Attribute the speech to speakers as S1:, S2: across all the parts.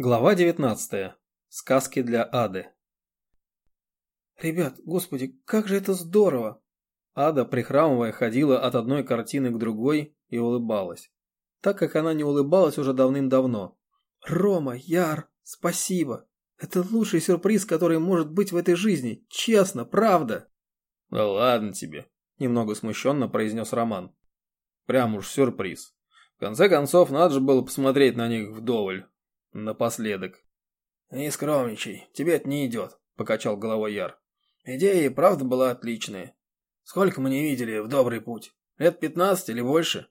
S1: Глава 19. Сказки для Ады.
S2: Ребят, господи, как же это здорово!
S1: Ада, прихрамывая, ходила от одной картины к другой и улыбалась. Так как она не улыбалась уже давным-давно.
S2: Рома, Яр, спасибо! Это лучший сюрприз, который может быть в этой жизни. Честно, правда.
S1: Да ладно тебе, немного смущенно произнес Роман. Прям уж сюрприз. В конце концов, надо же было посмотреть на них вдоволь. Напоследок.
S3: «Не скромничай, тебе это не идет», — покачал головой Яр. «Идея и правда была отличная. Сколько мы не видели в добрый путь? Лет пятнадцать или больше?»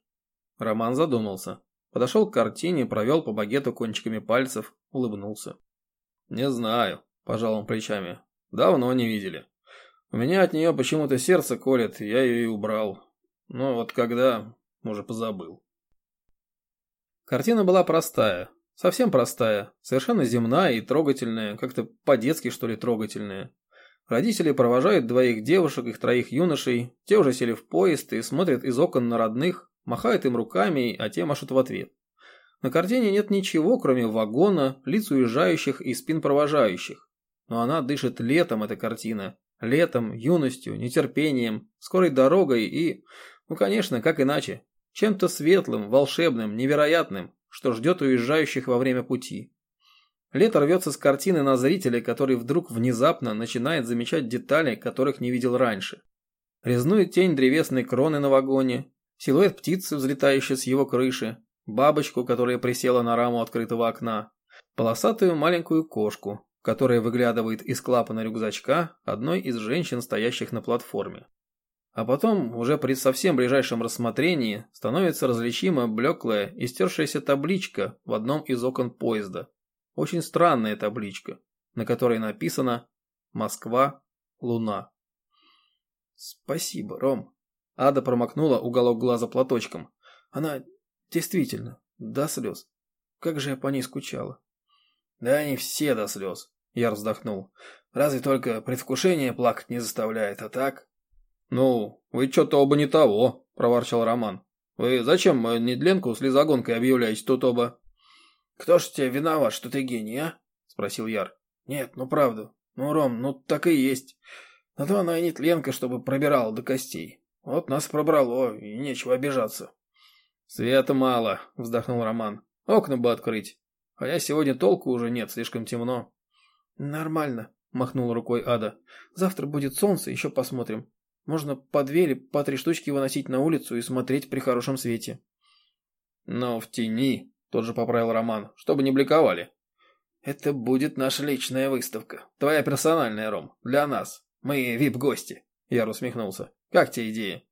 S1: Роман задумался. Подошел к картине, провел по багету кончиками пальцев, улыбнулся. «Не знаю», – пожал он плечами. «Давно не видели. У меня от нее почему-то сердце колет, я ее и убрал. Но вот когда, уже позабыл». Картина была простая, Совсем простая, совершенно земная и трогательная, как-то по-детски что ли трогательная. Родители провожают двоих девушек, их троих юношей, те уже сели в поезд и смотрят из окон на родных, махают им руками, а те машут в ответ. На картине нет ничего, кроме вагона, лиц уезжающих и спин провожающих. Но она дышит летом, эта картина. Летом, юностью, нетерпением, скорой дорогой и, ну конечно, как иначе, чем-то светлым, волшебным, невероятным, что ждет уезжающих во время пути. Лето рвется с картины на зрителя, который вдруг внезапно начинает замечать детали, которых не видел раньше. Резную тень древесной кроны на вагоне, силуэт птицы, взлетающей с его крыши, бабочку, которая присела на раму открытого окна, полосатую маленькую кошку, которая выглядывает из клапана рюкзачка одной из женщин, стоящих на платформе. А потом, уже при совсем ближайшем рассмотрении, становится различима блеклая и стершаяся табличка в одном из окон поезда. Очень странная табличка, на которой написано «Москва, Луна».
S2: «Спасибо, Ром». Ада промокнула уголок глаза платочком. «Она действительно до слез. Как же я по ней скучала».
S3: «Да они все до слез», — я вздохнул. «Разве только предвкушение плакать не заставляет, а так...»
S1: «Ну, вы что-то оба не того», – проворчал Роман. «Вы зачем недленку с лизогонкой объявляете тут оба?»
S3: «Кто ж тебе виноват, что ты гений, а?» – спросил Яр. «Нет, ну правда. Ну, Ром, ну так и есть. На то она и нетленка, чтобы пробирала до костей. Вот нас пробрало, и нечего обижаться».
S1: «Света мало», – вздохнул Роман. «Окна бы открыть. Хотя сегодня толку уже нет, слишком темно».
S2: «Нормально», – махнула рукой Ада. «Завтра будет солнце, еще посмотрим. Можно по две или по три штучки выносить на улицу и смотреть при хорошем свете.
S1: Но в тени, тот же поправил Роман, чтобы не бликовали.
S3: Это будет наша личная выставка. Твоя персональная, Ром. Для нас. Мы вип-гости. Я усмехнулся. Как тебе идея?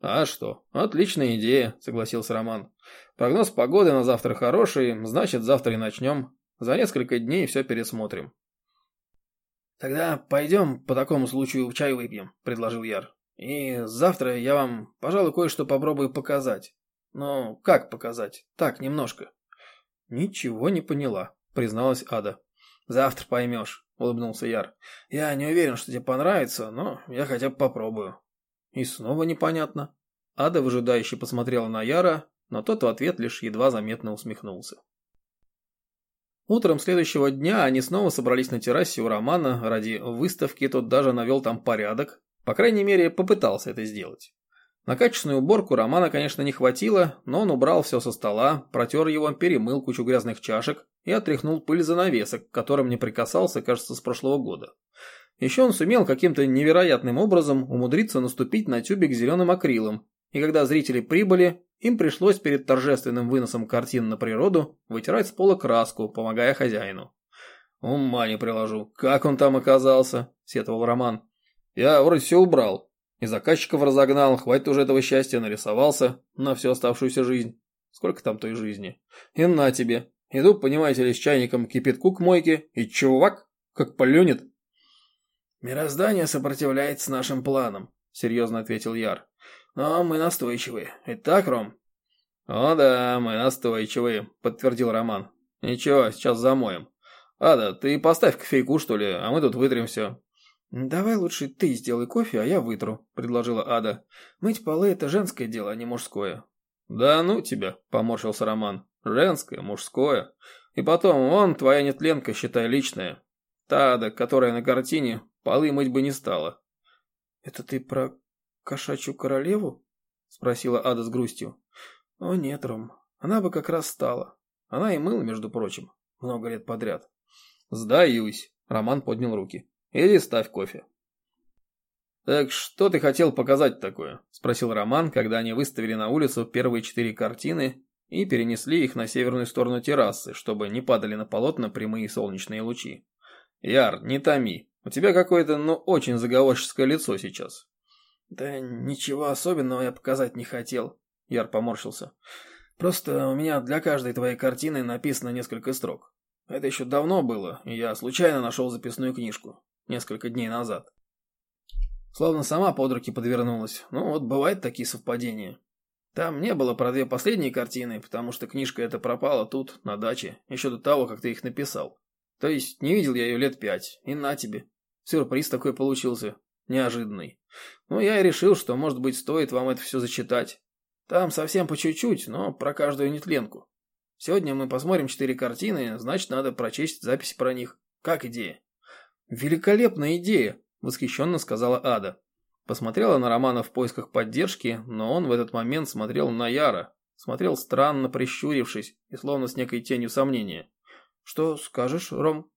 S1: А что? Отличная идея, согласился Роман. Прогноз погоды на завтра хороший, значит завтра и начнем. За несколько дней все пересмотрим.
S3: «Тогда пойдем по такому случаю чай выпьем», — предложил Яр. «И завтра я вам, пожалуй, кое-что попробую показать. Но как показать? Так, немножко».
S1: «Ничего не поняла», — призналась Ада.
S3: «Завтра поймешь», — улыбнулся Яр. «Я не уверен, что тебе понравится, но я хотя бы попробую».
S1: И снова непонятно. Ада выжидающе посмотрела на Яра, но тот в ответ лишь едва заметно усмехнулся. Утром следующего дня они снова собрались на террасе у Романа ради выставки, тот даже навел там порядок, по крайней мере попытался это сделать. На качественную уборку Романа, конечно, не хватило, но он убрал все со стола, протер его, перемыл кучу грязных чашек и отряхнул пыль занавесок, к которым не прикасался, кажется, с прошлого года. Еще он сумел каким-то невероятным образом умудриться наступить на тюбик зеленым акрилом, и когда зрители прибыли, им пришлось перед торжественным выносом картин на природу вытирать с пола краску, помогая хозяину. «Ума не приложу, как он там оказался?» – сетовал Роман. «Я вроде все убрал. И заказчиков разогнал, хватит уже этого счастья, нарисовался на всю оставшуюся жизнь. Сколько там той жизни? И на тебе. Иду, понимаете ли, с чайником кипятку к мойке, и чувак как полюнет».
S3: «Мироздание сопротивляется нашим планам», – серьезно ответил Яр. Но мы настойчивые. Итак, Ром?»
S1: «О да, мы настойчивые», — подтвердил Роман. «Ничего, сейчас замоем. Ада, ты поставь кофейку, что ли, а мы тут вытрем все».
S2: «Давай лучше ты сделай кофе, а я вытру», — предложила Ада. «Мыть полы — это женское дело, а не мужское».
S1: «Да ну тебя», — поморщился Роман. «Женское, мужское. И потом, он твоя нетленка, считай, личная. Та Ада, которая на картине, полы мыть бы не стала.
S2: Это ты про кошачью королеву? Спросила Ада с грустью. О нет, Ром, она бы как раз стала. Она и мыла, между прочим, много лет подряд.
S1: Сдаюсь. Роман поднял руки. Иди ставь кофе. «Так что ты хотел показать такое?» – спросил Роман, когда они выставили на улицу первые четыре картины и перенесли их на северную сторону террасы, чтобы не падали на полотна прямые солнечные лучи. «Яр, не томи. У тебя какое-то, ну, очень заговорческое лицо сейчас».
S2: «Да ничего особенного я показать не хотел», – Яр поморщился. «Просто у меня для каждой твоей картины написано несколько строк. Это еще давно было, и я случайно нашел записную книжку. Несколько дней назад. Словно сама под руки подвернулась. Ну вот бывают такие совпадения. Там не было про две последние картины, потому что книжка эта пропала тут, на даче, еще до того, как ты их написал. То есть не видел я ее лет пять, и на тебе. Сюрприз такой получился, неожиданный. Ну я и решил, что, может быть, стоит вам это все зачитать. Там совсем по чуть-чуть, но про каждую нетленку. Сегодня мы посмотрим четыре картины, значит, надо прочесть записи про них. Как идея?
S1: Великолепная идея, восхищенно сказала Ада. Посмотрела на Романа в поисках поддержки, но он в этот момент смотрел на Яра. Смотрел странно, прищурившись и словно с некой тенью сомнения.
S2: «Что скажешь, Ром?»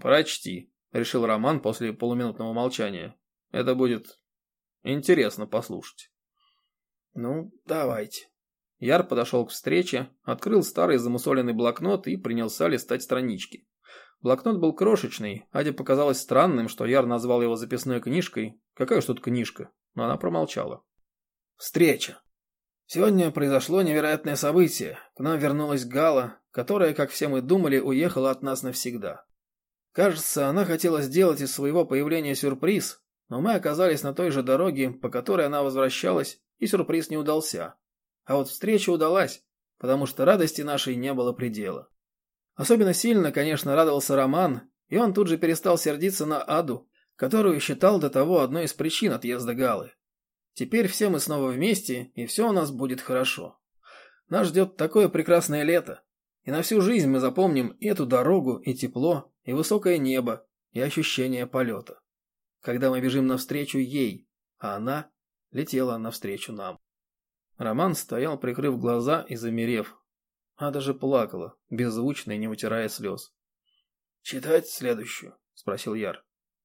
S1: «Прочти», — решил Роман после полуминутного молчания. «Это будет интересно послушать».
S2: «Ну, давайте».
S1: Яр подошел к встрече, открыл старый замусоленный блокнот и принялся листать странички. Блокнот был крошечный, Аде показалось странным, что Яр назвал его записной книжкой. Какая уж тут книжка, но она промолчала.
S2: Встреча. Сегодня произошло невероятное событие. К нам вернулась Гала, которая, как все мы думали, уехала от нас навсегда. Кажется, она хотела сделать из своего появления сюрприз, но мы оказались на той же дороге, по которой она возвращалась, и сюрприз не удался. А вот встреча удалась, потому что радости нашей не было предела. Особенно сильно, конечно, радовался Роман, и он тут же перестал сердиться на Аду, которую считал до того одной из причин отъезда Галы. Теперь все мы снова вместе, и все у нас будет хорошо. Нас ждет такое прекрасное лето, и на всю жизнь мы запомним эту дорогу, и тепло, и высокое небо, и ощущение полета. Когда мы бежим навстречу ей, а она летела навстречу нам. Роман стоял, прикрыв глаза и замерев, а даже плакала, беззвучно и не вытирая слез. «Читать следующую?» – спросил Яр.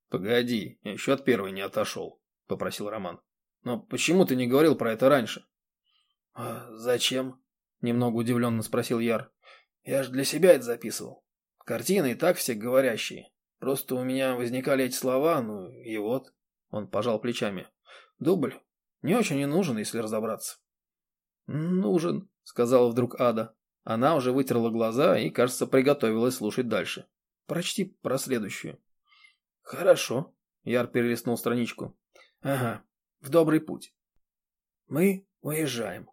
S1: «Погоди, я еще от первой не отошел», – попросил Роман.
S2: «Но почему ты не говорил про это раньше?» «А зачем?» – немного удивленно спросил Яр. «Я же для себя это записывал. Картины и так все говорящие. Просто у меня возникали эти слова, ну и вот». Он пожал плечами. «Дубль не очень и нужен, если разобраться».
S1: «Нужен», — сказала вдруг Ада. Она уже вытерла глаза и, кажется, приготовилась слушать дальше.
S2: Прочти про следующую.
S1: Хорошо. Яр перелистнул страничку.
S2: Ага. В добрый путь. Мы уезжаем.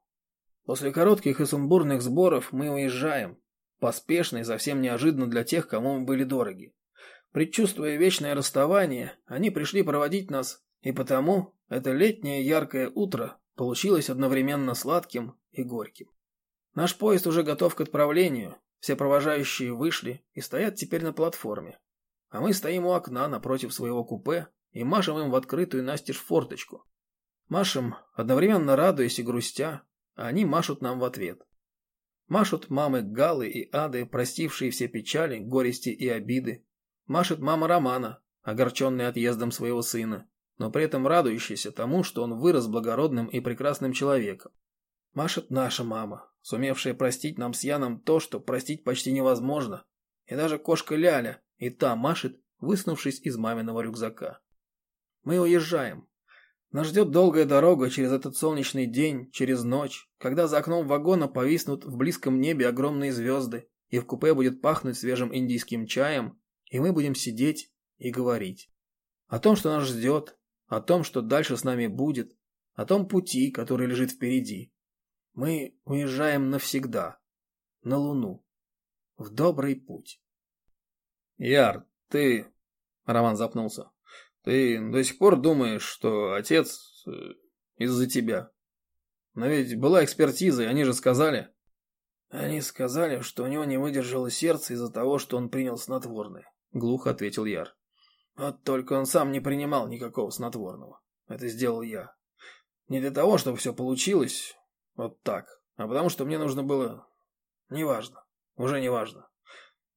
S2: После коротких и сумбурных сборов мы уезжаем. Поспешно и совсем неожиданно для тех, кому мы были дороги. Предчувствуя вечное расставание, они пришли проводить нас, и потому это летнее яркое утро получилось одновременно сладким и горьким. Наш поезд уже готов к отправлению. Все провожающие вышли и стоят теперь на платформе. А мы стоим у окна напротив своего купе и машем им в открытую настежь форточку. Машем, одновременно радуясь и грустя, а они машут нам в ответ. Машут мамы Галы и Ады, простившие все печали, горести и обиды. Машет мама Романа, огорченная отъездом своего сына, но при этом радующаяся тому, что он вырос благородным и прекрасным человеком. Машет наша мама, сумевшая простить нам с Яном то, что простить почти невозможно. И даже кошка Ляля и та машет, высунувшись из маминого рюкзака. Мы уезжаем. Нас ждет долгая дорога через этот солнечный день, через ночь, когда за окном вагона повиснут в близком небе огромные звезды, и в купе будет пахнуть свежим индийским чаем, и мы будем сидеть и говорить. О том, что нас ждет, о том, что дальше с нами будет, о том пути, который лежит впереди. Мы уезжаем навсегда. На Луну. В добрый путь.
S1: Яр, ты... Роман запнулся. Ты до сих пор думаешь, что отец э, из-за тебя? Но ведь была экспертиза, и они же сказали...
S2: Они сказали, что у него не выдержало сердце из-за того, что он принял снотворное. Глухо ответил Яр. Вот только он сам не принимал никакого снотворного. Это сделал я. Не для того, чтобы все получилось вот так, а потому что мне нужно было... Неважно. Уже неважно.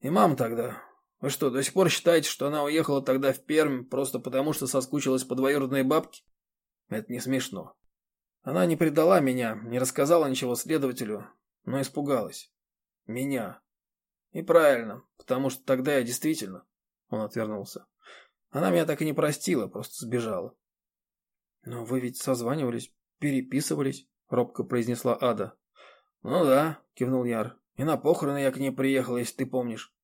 S2: И мама тогда... Вы что, до сих пор считаете, что она уехала тогда в Пермь просто потому, что соскучилась по двоюродной бабке? Это не смешно. Она не предала меня, не рассказала ничего следователю, но испугалась. Меня. И правильно, потому что тогда я действительно... Он отвернулся. Она меня так и не простила, просто сбежала. «Но вы ведь созванивались, переписывались», — робко произнесла Ада. «Ну да», — кивнул Яр. «И на похороны я к ней приехал, если ты помнишь.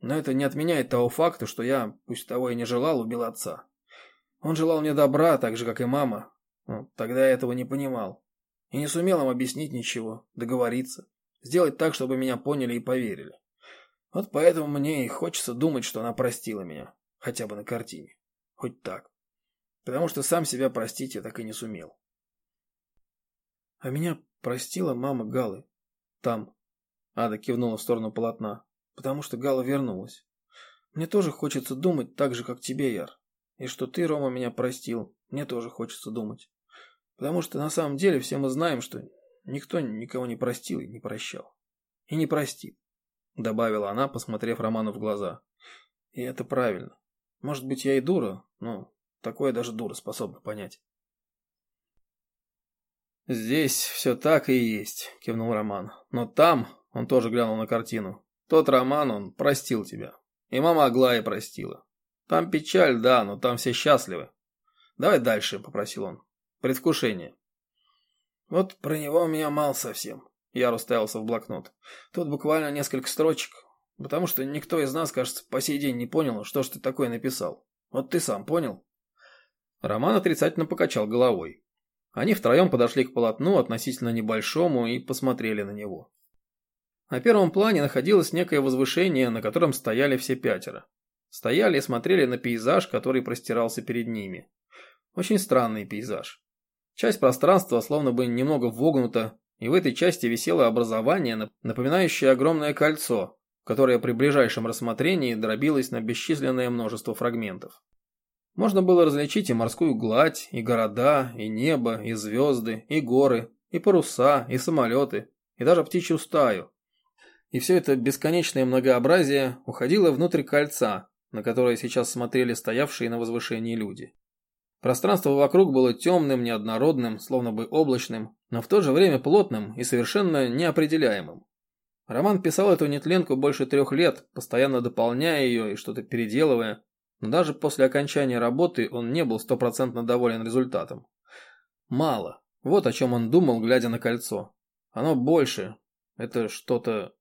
S2: Но это не отменяет того факта, что я, пусть того и не желал, убил отца. Он желал мне добра, так же, как и мама. Но тогда я этого не понимал. И не сумел им объяснить ничего, договориться, сделать так, чтобы меня поняли и поверили. Вот поэтому мне и хочется думать, что она простила меня, хотя бы на картине. Хоть так. Потому что сам себя простить я так и не сумел. А меня простила мама Галы. Там. Ада кивнула в сторону полотна. Потому что Гала вернулась. Мне тоже хочется думать так же, как тебе, Яр. И что ты, Рома, меня простил, мне тоже хочется думать. Потому что на самом деле все мы знаем, что никто никого не простил и не прощал. И не простит. Добавила она, посмотрев Роману в глаза. И это правильно. Может быть, я и дура, но Такое даже дура способна понять.
S1: «Здесь все так и есть», — кивнул Роман. «Но там...» — он тоже глянул на картину. «Тот Роман, он простил тебя. И мама Аглая простила. Там печаль, да, но там все счастливы. Давай дальше», — попросил он. «Предвкушение».
S2: «Вот про него у меня мало совсем», — я уставился в блокнот. «Тут буквально несколько строчек, потому что никто из нас, кажется, по сей день не понял, что ж ты такое написал. Вот ты сам понял?»
S1: Роман отрицательно покачал головой. Они втроем подошли к полотну, относительно небольшому, и посмотрели на него. На первом плане находилось некое возвышение, на котором стояли все пятеро. Стояли и смотрели на пейзаж, который простирался перед ними. Очень странный пейзаж. Часть пространства словно бы немного вогнута, и в этой части висело образование, напоминающее огромное кольцо, которое при ближайшем рассмотрении дробилось на бесчисленное множество фрагментов. Можно было различить и морскую гладь, и города, и небо, и звезды, и горы, и паруса, и самолеты, и даже птичью стаю. И все это бесконечное многообразие уходило внутрь кольца, на которое сейчас смотрели стоявшие на возвышении люди. Пространство вокруг было темным, неоднородным, словно бы облачным, но в то же время плотным и совершенно неопределяемым. Роман писал эту нетленку больше трех лет, постоянно дополняя ее и что-то переделывая, но даже после окончания работы он не был стопроцентно доволен результатом. Мало. Вот о чем он думал, глядя на кольцо. Оно больше. Это что-то...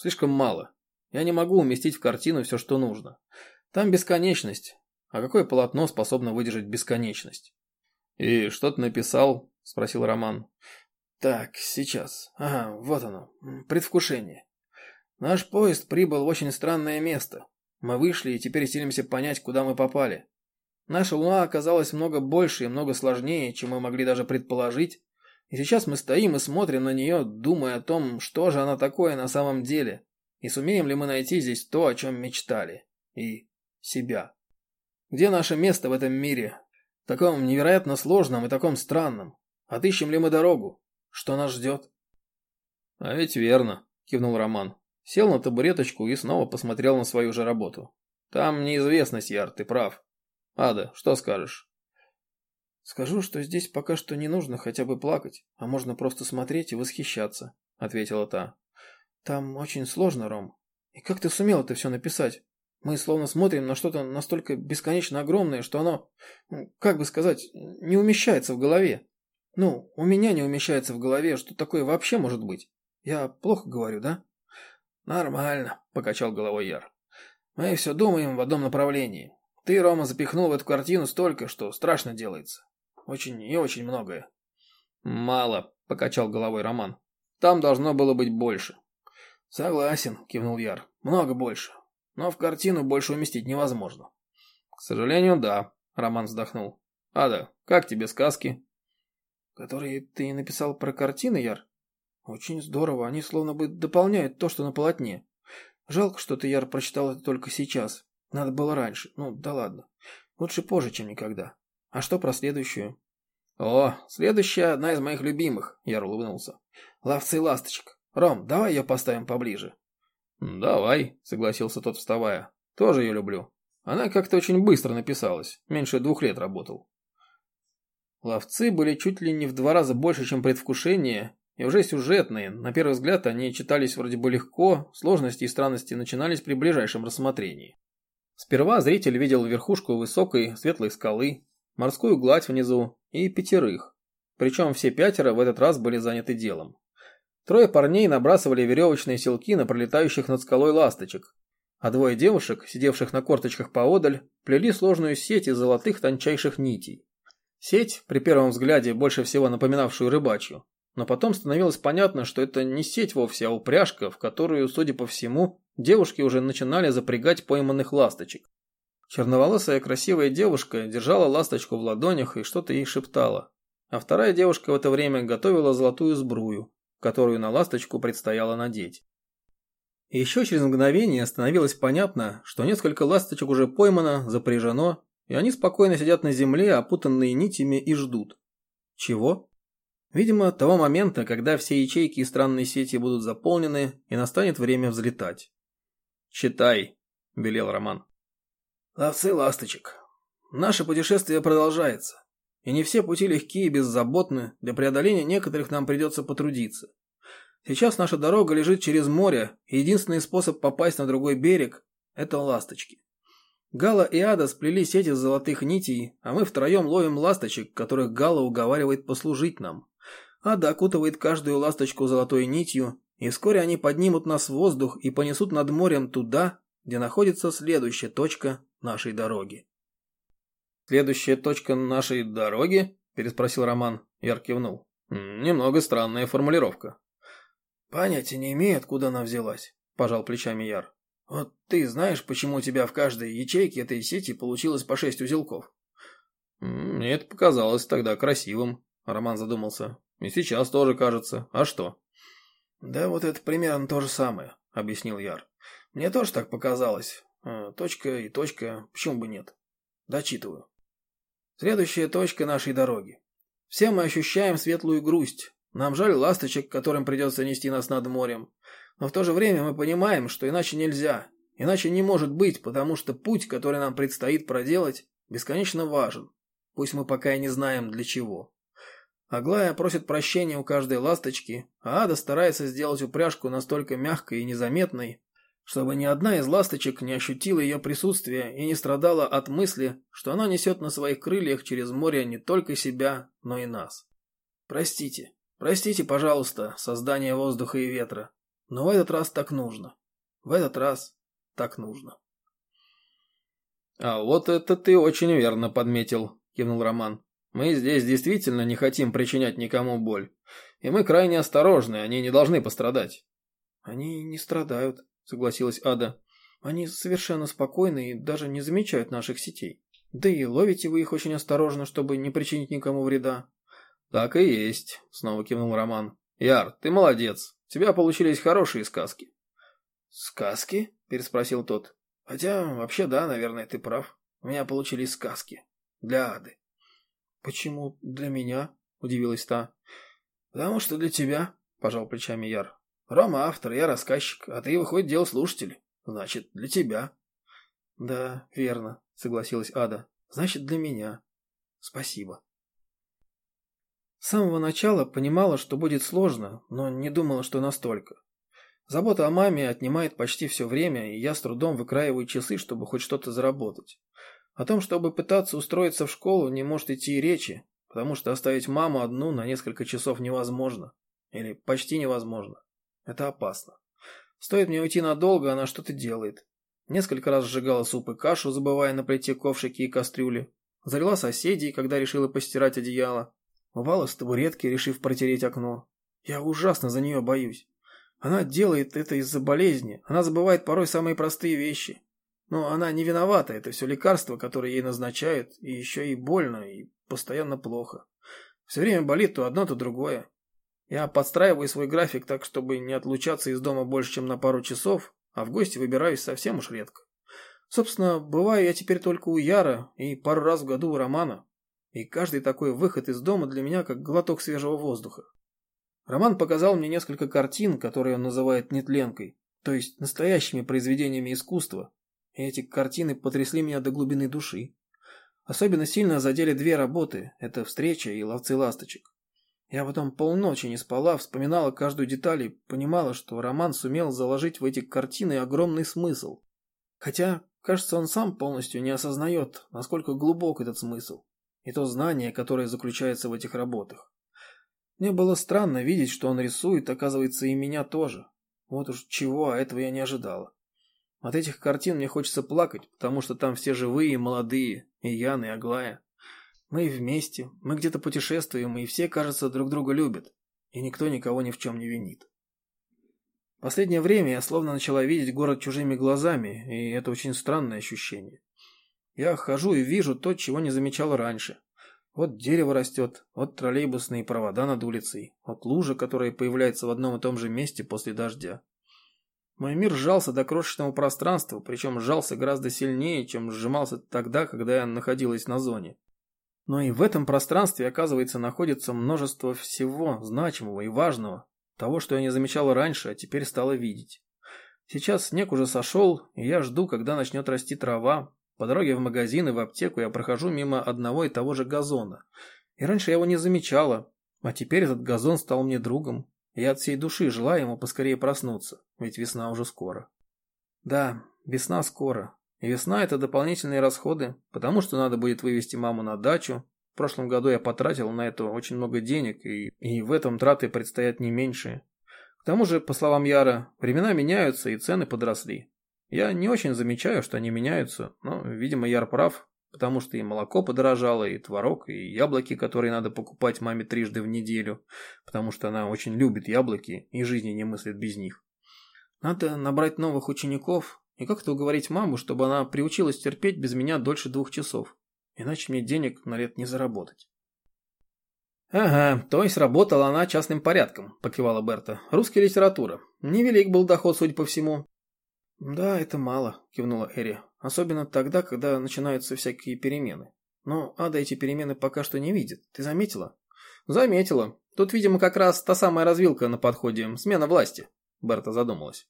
S1: Слишком мало. Я не могу уместить в картину все, что нужно. Там бесконечность. А какое полотно способно выдержать бесконечность? «И что ты написал?» – спросил Роман.
S2: «Так, сейчас. Ага, вот оно. Предвкушение. Наш поезд прибыл в очень странное место. Мы вышли и теперь силимся понять, куда мы попали. Наша Луна оказалась много больше и много сложнее, чем мы могли даже предположить. И сейчас мы стоим и смотрим на нее, думая о том, что же она такое на самом деле, и сумеем ли мы найти здесь то, о чем мечтали, и себя. Где наше место в этом мире, таком невероятно сложном и таком странном? Отыщем ли мы дорогу? Что нас ждет?
S1: — А ведь верно, — кивнул Роман. Сел на табуреточку и снова посмотрел на свою же работу. Там неизвестность, Яр, ты прав. Ада, что скажешь?
S2: Скажу, что здесь пока что не нужно хотя бы плакать, а можно просто смотреть и восхищаться, ответила та. Там очень сложно, Ром. И как ты сумел это все написать? Мы словно смотрим на что-то настолько бесконечно огромное, что оно, как бы сказать, не умещается в голове. Ну, у меня не умещается в голове, что такое вообще может быть. Я плохо говорю, да? «Нормально», — покачал головой Яр. «Мы все думаем в одном направлении. Ты, Рома, запихнул в эту картину столько, что страшно делается. Очень и очень многое».
S1: «Мало», — покачал головой Роман. «Там должно было быть больше».
S2: «Согласен», — кивнул Яр. «Много больше. Но в картину больше уместить невозможно».
S1: «К сожалению, да», — Роман вздохнул. «Ада, как тебе сказки?»
S2: «Которые ты написал про картины, Яр?» Очень здорово, они словно бы дополняют то, что на полотне. Жалко, что ты, Яр, прочитал это только сейчас. Надо было раньше. Ну, да ладно. Лучше позже, чем никогда. А что про следующую?
S3: О, следующая одна из моих любимых, Яр улыбнулся. Ловцы ласточек. Ром, давай ее поставим поближе.
S1: Давай, согласился тот, вставая. Тоже ее люблю. Она как-то очень быстро написалась. Меньше двух лет работал. Ловцы были чуть ли не в два раза больше, чем предвкушение, и уже сюжетные. На первый взгляд они читались вроде бы легко, сложности и странности начинались при ближайшем рассмотрении. Сперва зритель видел верхушку высокой светлой скалы, морскую гладь внизу и пятерых. Причем все пятеро в этот раз были заняты делом. Трое парней набрасывали веревочные селки на пролетающих над скалой ласточек, а двое девушек, сидевших на корточках поодаль, плели сложную сеть из золотых тончайших нитей. Сеть, при первом взгляде больше всего напоминавшую рыбачью, но потом становилось понятно, что это не сеть вовсе, а упряжка, в которую, судя по всему, девушки уже начинали запрягать пойманных ласточек. Черноволосая красивая девушка держала ласточку в ладонях и что-то ей шептала, а вторая девушка в это время готовила золотую сбрую, которую на ласточку предстояло надеть. Еще через мгновение становилось понятно, что несколько ласточек уже поймано, запряжено, и они спокойно сидят на земле, опутанные нитями, и ждут. Чего? Видимо, того момента, когда все ячейки и странные сети будут заполнены, и настанет время взлетать. «Читай», – велел Роман.
S2: «Ловцы ласточек. Наше путешествие продолжается. И не все пути легкие и беззаботны, для преодоления некоторых нам придется потрудиться. Сейчас наша дорога лежит через море, и единственный способ попасть на другой берег – это ласточки. Гала и Ада сплели сеть из золотых нитей, а мы втроем ловим ласточек, которых Гала уговаривает послужить нам. Ада окутывает каждую ласточку золотой нитью, и вскоре они поднимут нас в воздух и понесут над морем туда, где находится следующая точка нашей дороги.
S1: «Следующая точка нашей дороги?» – переспросил Роман. Яр кивнул. «Немного странная формулировка».
S2: «Понятия не имею, откуда она взялась», – пожал плечами Яр. «Вот ты знаешь, почему у тебя в каждой ячейке этой сети получилось по шесть узелков?»
S1: «Мне это показалось тогда красивым», – Роман задумался. «И сейчас тоже кажется. А что?»
S2: «Да вот это примерно то же самое», – объяснил Яр. «Мне тоже так показалось. А, точка и точка, почему бы нет? Дочитываю. Следующая точка нашей дороги. Все мы ощущаем светлую грусть, нам жаль ласточек, которым придется нести нас над морем. Но в то же время мы понимаем, что иначе нельзя. Иначе не может быть, потому что путь, который нам предстоит проделать, бесконечно важен. Пусть мы пока и не знаем для чего. Аглая просит прощения у каждой ласточки, а Ада старается сделать упряжку настолько мягкой и незаметной, чтобы ни одна из ласточек не ощутила ее присутствие и не страдала от мысли, что она несет на своих крыльях через море не только себя, но и нас. Простите, Простите, пожалуйста, создание воздуха и ветра, но в этот раз так нужно. В этот раз так нужно.
S1: А вот это ты очень верно подметил, кивнул Роман. Мы здесь действительно не хотим причинять никому боль. И мы крайне осторожны, они не должны пострадать.
S2: Они не страдают, согласилась Ада. Они совершенно спокойны и даже не замечают наших сетей. Да и ловите вы их очень осторожно, чтобы не причинить никому вреда.
S1: «Так и есть», — снова кивнул Роман. «Яр, ты молодец. У тебя получились хорошие сказки».
S2: «Сказки?» — переспросил тот. «Хотя, вообще, да, наверное, ты прав. У меня получились сказки. Для Ады». «Почему для меня?» — удивилась та. «Потому что для тебя», — пожал плечами Яр. «Рома автор, я рассказчик, а ты, выходит, дело слушатель. Значит, для тебя». «Да, верно», — согласилась Ада. «Значит, для меня. Спасибо». С самого начала понимала, что будет сложно, но не думала, что настолько. Забота о маме отнимает почти все время, и я с трудом выкраиваю часы, чтобы хоть что-то заработать. О том, чтобы пытаться устроиться в школу, не может идти и речи, потому что оставить маму одну на несколько часов невозможно. Или почти невозможно. Это опасно. Стоит мне уйти надолго, она что-то делает. Несколько раз сжигала суп и кашу, забывая на ковшики и кастрюли. Залила соседей, когда решила постирать одеяло. Упала с табуретки, решив протереть окно. Я ужасно за нее боюсь. Она делает это из-за болезни. Она забывает порой самые простые вещи. Но она не виновата, это все лекарства, которые ей назначают, и еще и больно, и постоянно плохо. Все время болит то одно, то другое. Я подстраиваю свой график так, чтобы не отлучаться из дома больше, чем на пару часов, а в гости выбираюсь совсем уж редко. Собственно, бываю я теперь только у Яра и пару раз в году у Романа. И каждый такой выход из дома для меня как глоток свежего воздуха. Роман показал мне несколько картин, которые он называет нетленкой, то есть настоящими произведениями искусства. И эти картины потрясли меня до глубины души. Особенно сильно задели две работы – это «Встреча» и «Ловцы ласточек». Я потом полночи не спала, вспоминала каждую деталь и понимала, что Роман сумел заложить в эти картины огромный смысл. Хотя, кажется, он сам полностью не осознает, насколько глубок этот смысл и то знание, которое заключается в этих работах. Мне было странно видеть, что он рисует, оказывается, и меня тоже. Вот уж чего, а этого я не ожидала. От этих картин мне хочется плакать, потому что там все живые, молодые, и Ян, и Аглая. Мы вместе, мы где-то путешествуем, и все, кажется, друг друга любят. И никто никого ни в чем не винит. Последнее время я словно начала видеть город чужими глазами, и это очень странное ощущение. Я хожу и вижу то, чего не замечала раньше. Вот дерево растет, вот троллейбусные провода над улицей, вот лужа, которая появляется в одном и том же месте после дождя. Мой мир сжался до крошечного пространства, причем сжался гораздо сильнее, чем сжимался тогда, когда я находилась на зоне. Но и в этом пространстве, оказывается, находится множество всего значимого и важного, того, что я не замечала раньше, а теперь стала видеть. Сейчас снег уже сошел, и я жду, когда начнет расти трава. По дороге в магазин и в аптеку я прохожу мимо одного и того же газона. И раньше я его не замечала, а теперь этот газон стал мне другом. Я от всей души желаю ему поскорее проснуться, ведь весна уже скоро. Да, весна скоро, весна – это дополнительные расходы, потому что надо будет вывести маму на дачу. В прошлом году я потратил на это очень много денег, и, и в этом траты предстоят не меньшие. К тому же, по словам Яра, времена меняются и цены подросли. Я не очень замечаю, что они меняются, но, видимо, Яр прав, потому что и молоко подорожало, и творог, и яблоки, которые надо покупать маме трижды в неделю, потому что она очень любит яблоки и жизни не мыслит без них. Надо набрать новых учеников, и как-то уговорить маму, чтобы она приучилась терпеть без меня дольше двух часов. Иначе мне денег на лет не заработать. «Ага, то есть работала она частным порядком», – покивала Берта. «Русская литература. Невелик был доход, судя по всему». «Да, это мало», – кивнула Эри. «Особенно тогда, когда начинаются всякие перемены. Но Ада эти перемены пока что не видит. Ты заметила?» «Заметила. Тут, видимо, как раз та самая развилка на подходе. Смена власти», – Берта задумалась.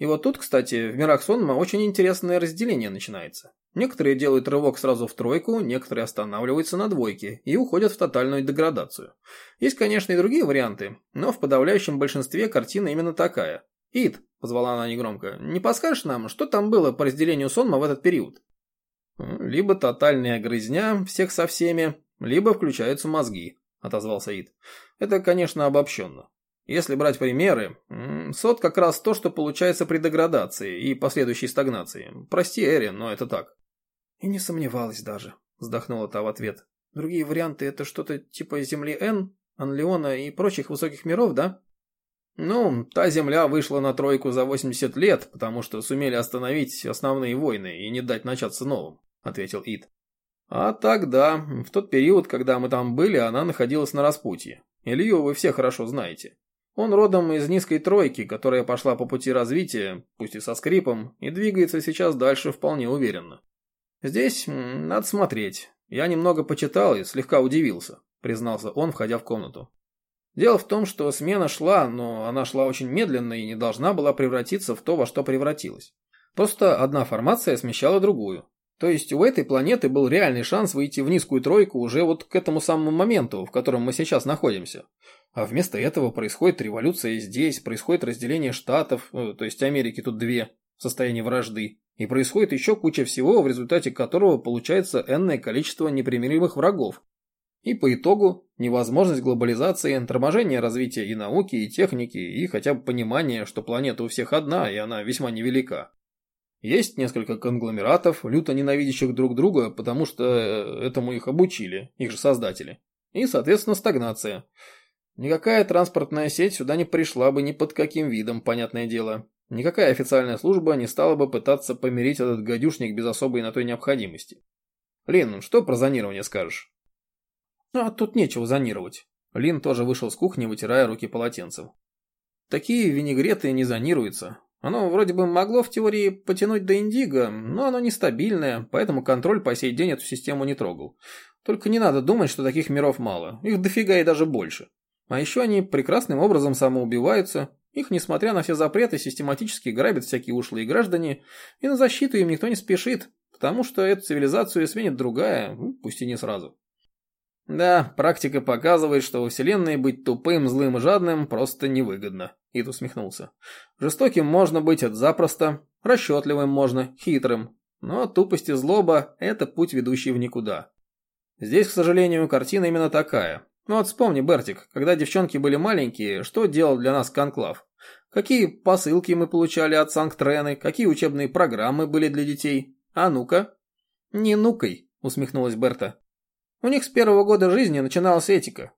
S2: И вот тут, кстати, в мирах сонма очень интересное разделение начинается. Некоторые делают рывок сразу в тройку, некоторые останавливаются на двойке и уходят в тотальную деградацию. Есть, конечно, и другие варианты, но в подавляющем большинстве картина именно такая. «Ид», – позвала она негромко, – «не подскажешь нам, что там было по разделению сонма в этот период?» «Либо тотальная грызня всех со всеми, либо включаются мозги», – отозвался Ид. «Это, конечно, обобщенно. Если брать примеры, сот как раз то, что получается при деградации и последующей стагнации. Прости, Эри, но это так. И не сомневалась даже, вздохнула та в ответ. Другие варианты это что-то типа Земли Н, Анлеона и прочих высоких миров, да? Ну, та Земля вышла на тройку за 80 лет, потому что сумели остановить основные войны и не дать начаться новым, ответил Ид. А тогда, в тот период, когда мы там были, она находилась на распутье. Илью вы все хорошо знаете. Он родом из низкой тройки, которая пошла по пути развития, пусть и со скрипом, и двигается сейчас дальше вполне уверенно. Здесь надо смотреть. Я немного почитал и слегка удивился, признался он, входя в комнату. Дело в том, что смена шла, но она шла очень медленно и не должна была превратиться в то, во что превратилась. Просто одна формация смещала другую. То есть у этой планеты был реальный шанс выйти в низкую тройку уже вот к этому самому моменту, в котором мы сейчас находимся. А вместо этого происходит революция здесь, происходит разделение штатов, э, то есть Америки тут две, в состоянии вражды. И происходит еще куча всего, в результате которого получается энное количество непримиримых врагов. И по итогу невозможность глобализации, торможение развития и науки, и техники, и хотя бы понимание, что планета у всех одна, и она весьма невелика. Есть несколько конгломератов, люто ненавидящих друг друга, потому что э, этому их обучили, их же создатели. И, соответственно, стагнация. Никакая транспортная сеть сюда не пришла бы ни под каким видом, понятное дело. Никакая официальная служба не стала бы пытаться помирить этот гадюшник без особой на той необходимости. Лин, что про зонирование скажешь? А тут нечего зонировать.
S1: Лин тоже вышел с кухни, вытирая руки полотенцем. Такие винегреты не зонируются. Оно вроде бы могло в теории потянуть до индиго, но оно нестабильное, поэтому контроль по сей день эту систему не трогал. Только не надо думать, что таких миров мало. Их дофига и даже больше. А еще они прекрасным образом самоубиваются. Их, несмотря на все запреты, систематически грабят всякие ушлые граждане, и на защиту им никто не спешит, потому что эту цивилизацию сменит другая, ну, пусть и не сразу. Да, практика показывает, что во Вселенной быть тупым, злым и жадным просто невыгодно. Ид усмехнулся. Жестоким можно быть это запросто, расчетливым можно, хитрым. Но тупость и злоба – это путь, ведущий в никуда. Здесь, к сожалению, картина именно такая. Ну вот вспомни, Бертик, когда девчонки были маленькие, что делал для нас конклав? Какие посылки мы получали от Санктрены, какие учебные программы были для детей? А ну-ка. Не нукой, усмехнулась Берта. У них с первого года жизни начиналась этика.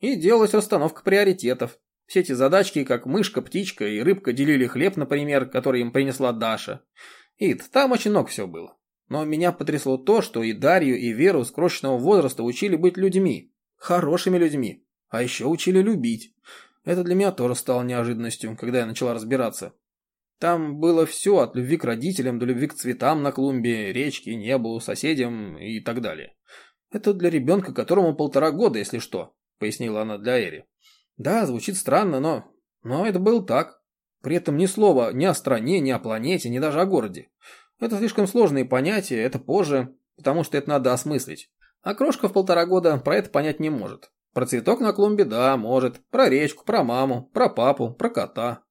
S1: И делалась расстановка приоритетов. Все эти задачки, как мышка, птичка и рыбка делили хлеб, например, который им принесла Даша. И там очень много всего было. Но меня потрясло то, что и Дарью, и Веру с крошечного возраста учили быть людьми. Хорошими людьми. А еще учили любить. Это для меня тоже стало неожиданностью, когда я начала разбираться. Там было все, от любви к родителям до любви к цветам на клумбе, речке, небу, соседям и так далее. «Это для ребенка, которому полтора года, если что», — пояснила она для Эри. «Да, звучит странно, но... Но это было так. При этом ни слова ни о стране, ни о планете, ни даже о городе. Это слишком сложные понятия, это позже, потому что это надо осмыслить. А крошка в полтора года про это понять не может. Про цветок на клумбе, да, может. Про речку, про маму, про папу, про кота».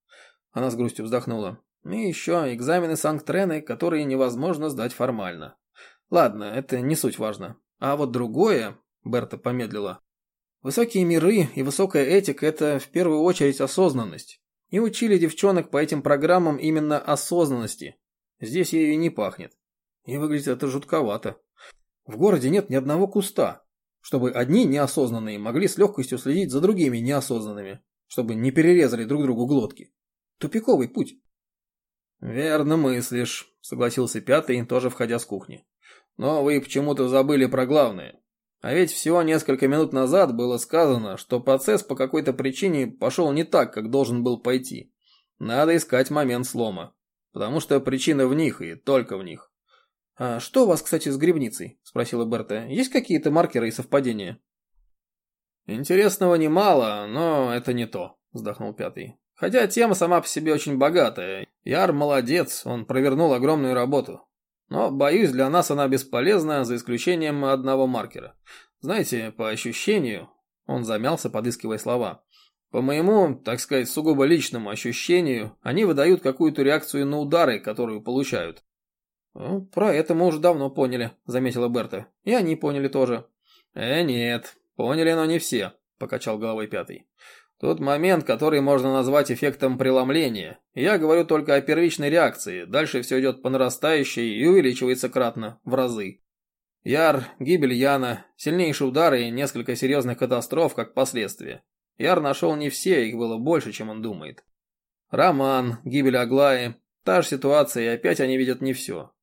S1: Она с грустью вздохнула. И еще экзамены Санктрены, которые невозможно сдать формально. Ладно, это не суть важно. А вот другое, Берта помедлила. Высокие миры и высокая этика – это в первую очередь осознанность. И учили девчонок по этим программам именно осознанности. Здесь ею не пахнет. И выглядит это жутковато. В городе нет ни одного куста, чтобы одни неосознанные могли с легкостью следить за другими неосознанными, чтобы не перерезали друг другу глотки. Тупиковый путь. «Верно мыслишь», – согласился пятый, тоже входя с кухни. Но вы почему-то забыли про главное. А ведь всего несколько минут назад было сказано, что процесс по какой-то причине пошел не так, как должен был пойти. Надо искать момент слома. Потому что причина в них и только в них. «А что у вас, кстати, с грибницей?» – спросила Берта. «Есть какие-то маркеры и совпадения?» «Интересного немало, но это не то», – вздохнул пятый. «Хотя тема сама по себе очень богатая. Яр молодец, он провернул огромную работу. Но, боюсь, для нас она бесполезна, за исключением одного маркера. Знаете, по ощущению...» Он замялся, подыскивая слова. «По моему, так сказать, сугубо личному ощущению, они выдают какую-то реакцию на удары, которую получают». «Ну, про это мы уже давно поняли», — заметила Берта. «И они поняли тоже». «Э, нет, поняли, но не все», — покачал головой пятый. Тут момент, который можно назвать эффектом преломления. Я говорю только о первичной реакции, дальше все идет по нарастающей и увеличивается кратно, в разы. Яр, гибель Яна, сильнейшие удары и несколько серьезных катастроф как последствия. Яр нашел не все, их было больше, чем он думает. Роман, гибель Аглаи, та же ситуация, и опять они видят не все.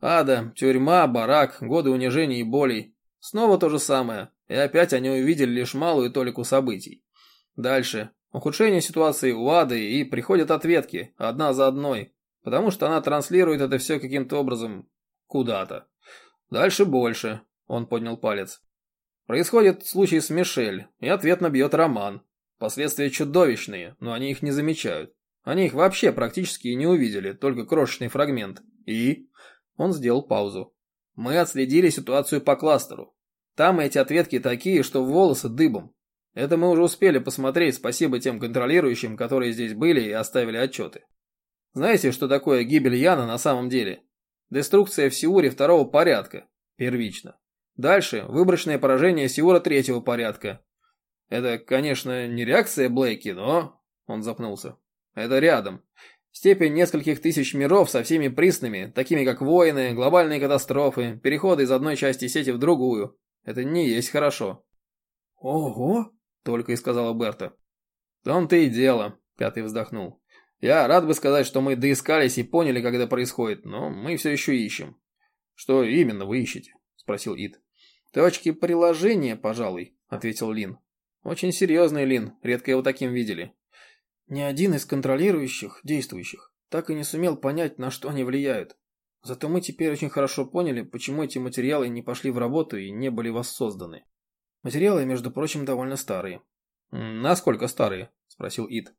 S1: Ада, тюрьма, барак, годы унижений и болей. Снова то же самое, и опять они увидели лишь малую толику событий. Дальше. Ухудшение ситуации у Ады и приходят ответки, одна за одной, потому что она транслирует это все каким-то образом куда-то. Дальше больше, он поднял палец. Происходит случай с Мишель, и ответно бьет Роман. Последствия чудовищные, но они их не замечают. Они их вообще практически не увидели, только крошечный фрагмент. И... Он сделал паузу. Мы отследили ситуацию по кластеру. Там эти ответки такие, что волосы дыбом. Это мы уже успели посмотреть, спасибо тем контролирующим, которые здесь были и оставили отчеты. Знаете, что такое гибель Яна на самом деле? Деструкция в Сиуре второго порядка, первично. Дальше выборочное поражение Сиура третьего порядка. Это, конечно, не реакция Блейки, но... Он запнулся. Это рядом. Степень нескольких тысяч миров со всеми приснами, такими как войны, глобальные катастрофы, переходы из одной части сети в другую. Это не есть хорошо.
S2: Ого!
S1: Только и сказала Берта. Том-то и дело, пятый вздохнул. Я рад бы сказать, что мы доискались и поняли, это происходит, но мы все еще ищем. Что именно вы ищете? Спросил Ид. Точки приложения, пожалуй, ответил Лин. Очень серьезный Лин, редко его таким видели.
S2: Ни один из контролирующих, действующих, так и не сумел понять, на что они влияют. Зато мы теперь очень хорошо поняли, почему эти материалы не пошли в работу и не были воссозданы. Материалы, между прочим, довольно старые.
S1: «Насколько старые?» – спросил Ид.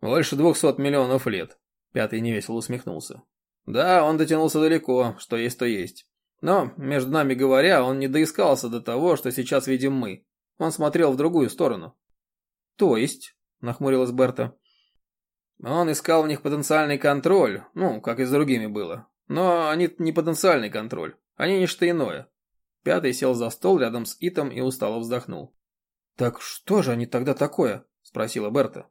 S1: «Больше двухсот миллионов лет», – Пятый невесело усмехнулся. «Да, он дотянулся далеко, что есть, то есть. Но, между нами говоря, он не доискался до того, что сейчас видим мы. Он смотрел в другую сторону».
S2: «То есть?» – нахмурилась Берта.
S1: «Он искал в них потенциальный контроль, ну, как и с другими было. Но они не потенциальный контроль, они нечто иное. Пятый сел за стол рядом с Итом и устало вздохнул.
S2: «Так что же они тогда такое?» – спросила Берта.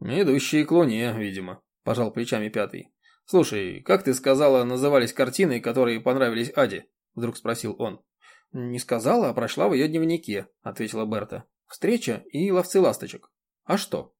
S1: «Идущие к луне, видимо», – пожал плечами Пятый. «Слушай, как ты сказала, назывались картины, которые понравились Аде?» – вдруг спросил он.
S2: «Не сказала, а прошла в ее дневнике», – ответила Берта. «Встреча и ловцы ласточек. А что?»